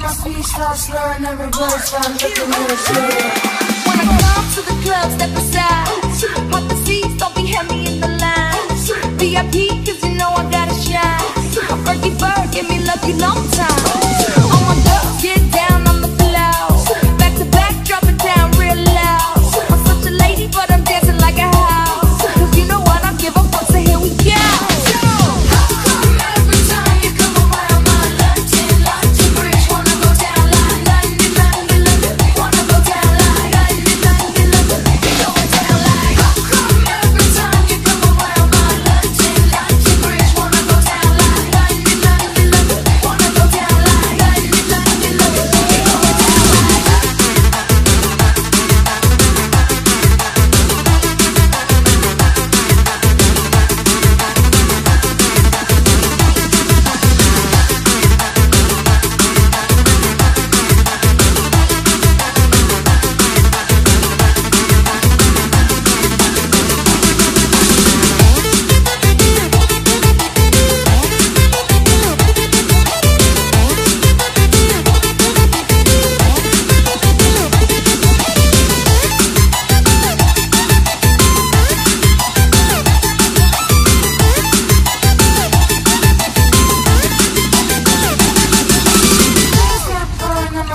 my speech starts slurring, everybody start looking at us. When I come to the club, step aside. Pop the seats, don't be heavy in the line. VIP, cause you know I gotta shine. Fergie Ferg, give me lucky long time.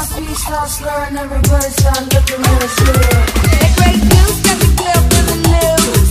Speech starts slurring, everybody start looking at us. That great news got the club feeling loose.